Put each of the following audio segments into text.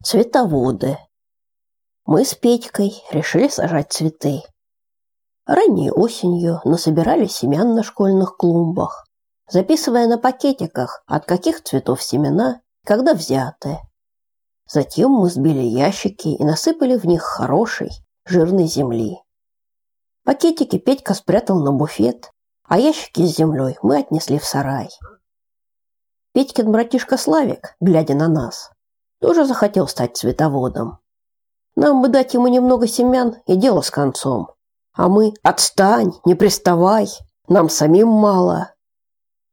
Цветоводы. Мы с Петькой решили сажать цветы. Ранней осенью насобирали семян на школьных клумбах, записывая на пакетиках, от каких цветов семена, когда взяты. Затем мы сбили ящики и насыпали в них хорошей, жирной земли. Пакетики Петька спрятал на буфет, а ящики с землей мы отнесли в сарай. Петькин братишка Славик, глядя на нас, тоже захотел стать цветоводом. Нам бы дать ему немного семян и дело с концом. А мы «Отстань, не приставай, нам самим мало».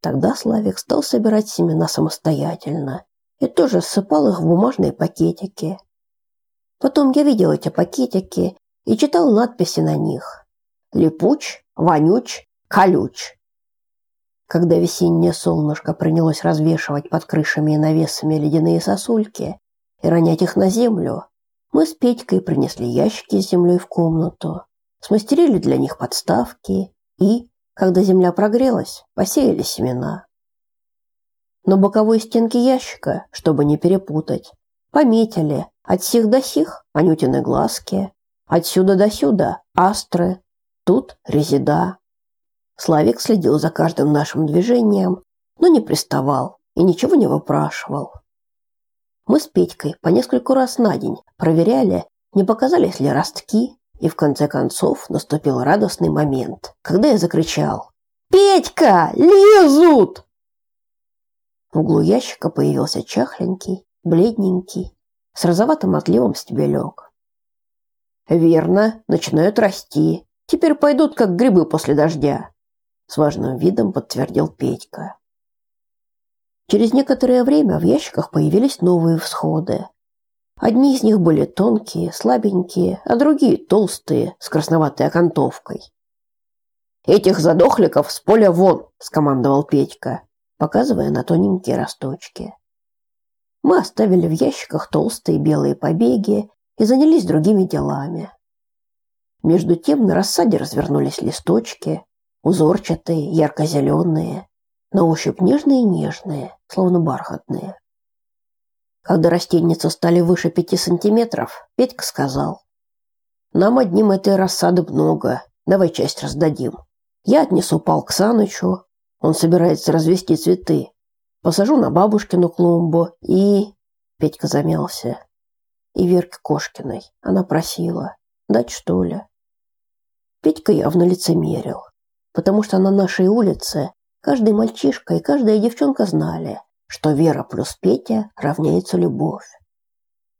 Тогда Славик стал собирать семена самостоятельно и тоже ссыпал их в бумажные пакетики. Потом я видел эти пакетики и читал надписи на них. Липуч, вонюч, колюч. Когда весеннее солнышко принялось развешивать под крышами и навесами ледяные сосульки и ронять их на землю, мы с Петькой принесли ящики с землей в комнату, смастерили для них подставки и, когда земля прогрелась, посеяли семена. На боковой стенке ящика, чтобы не перепутать, пометили от сих до сих анютины глазки, отсюда до сюда астры, тут резида. Славик следил за каждым нашим движением, но не приставал и ничего не выпрашивал. Мы с Петькой по нескольку раз на день проверяли, не показались ли ростки, и в конце концов наступил радостный момент, когда я закричал «Петька, лезут!» В углу ящика появился чахленький, бледненький, с розоватым отливом стебелек. «Верно, начинают расти. Теперь пойдут, как грибы после дождя с важным видом подтвердил Петька. Через некоторое время в ящиках появились новые всходы. Одни из них были тонкие, слабенькие, а другие толстые, с красноватой окантовкой. Этих задохликов с поля вон, скомандовал Петька, показывая на тоненькие росточки. Мы оставили в ящиках толстые белые побеги и занялись другими делами. Между тем на рассаде развернулись листочки, узорчатые, ярко-зеленые, на ощупь нежные-нежные, словно бархатные. Когда растеницы стали выше пяти сантиметров, Петька сказал, «Нам одним этой рассады много, давай часть раздадим. Я отнесу пал к Санычу, он собирается развести цветы. Посажу на бабушкину клумбу и...» Петька замялся. «И Верке Кошкиной. Она просила. Дать, что ли?» Петька явно лицемерил потому что на нашей улице каждый мальчишка и каждая девчонка знали, что Вера плюс Петя равняется любовь.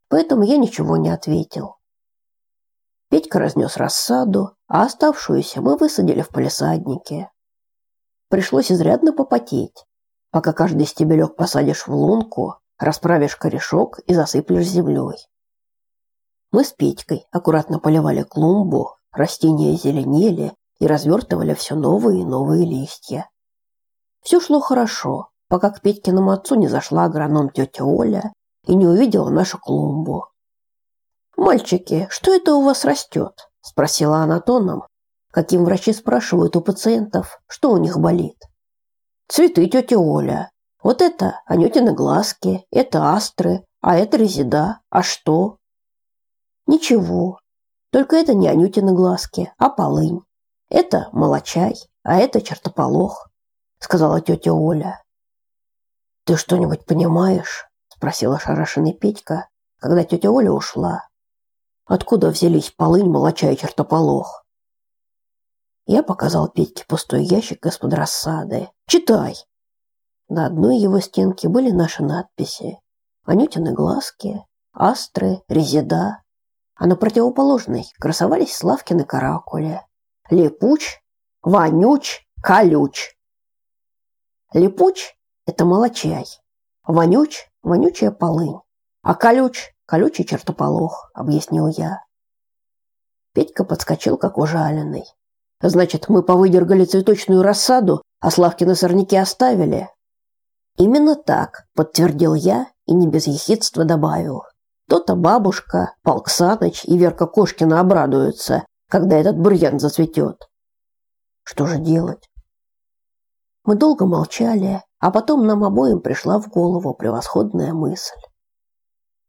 Поэтому я ничего не ответил. Петька разнес рассаду, а оставшуюся мы высадили в палисаднике. Пришлось изрядно попотеть, пока каждый стебелек посадишь в лунку, расправишь корешок и засыплешь землей. Мы с Петькой аккуратно поливали клумбу, растения зеленели и развертывали все новые и новые листья. Все шло хорошо, пока к Петькиному отцу не зашла агроном тетя Оля и не увидела нашу клумбу. «Мальчики, что это у вас растет?» – спросила она тоном, каким врачи спрашивают у пациентов, что у них болит. «Цветы, тетя Оля. Вот это Анютины глазки, это астры, а это резида. А что?» «Ничего. Только это не Анютины глазки, а полынь. Это молочай, а это чертополох, сказала тетя Оля. Ты что-нибудь понимаешь? спросила шарашенный Петька, когда тетя Оля ушла. Откуда взялись полынь, молочай и чертополох? Я показал Петьке пустой ящик из-под рассады. Читай. На одной его стенке были наши надписи: Анютины глазки, астры, резида, а на противоположной красовались Славкины каракули липуч, вонюч, колюч. Липуч – это молочай, вонюч – вонючая полынь, а колюч – колючий чертополох, объяснил я. Петька подскочил, как ужаленный. Значит, мы повыдергали цветочную рассаду, а Славкины сорняки оставили? Именно так, подтвердил я и не без ехидства добавил. То-то бабушка, Полк Саныч и Верка Кошкина обрадуются, когда этот бурьян зацветет. Что же делать? Мы долго молчали, а потом нам обоим пришла в голову превосходная мысль.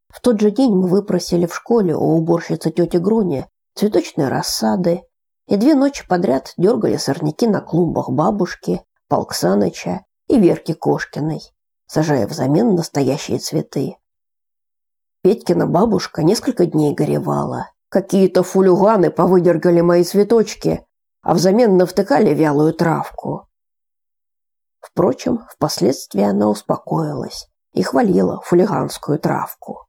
В тот же день мы выпросили в школе у уборщицы тети Груни цветочные рассады и две ночи подряд дергали сорняки на клумбах бабушки, Полксаныча и Верки Кошкиной, сажая взамен настоящие цветы. Петькина бабушка несколько дней горевала. Какие-то фулюганы повыдергали мои цветочки, а взамен навтыкали вялую травку. Впрочем, впоследствии она успокоилась и хвалила фулиганскую травку.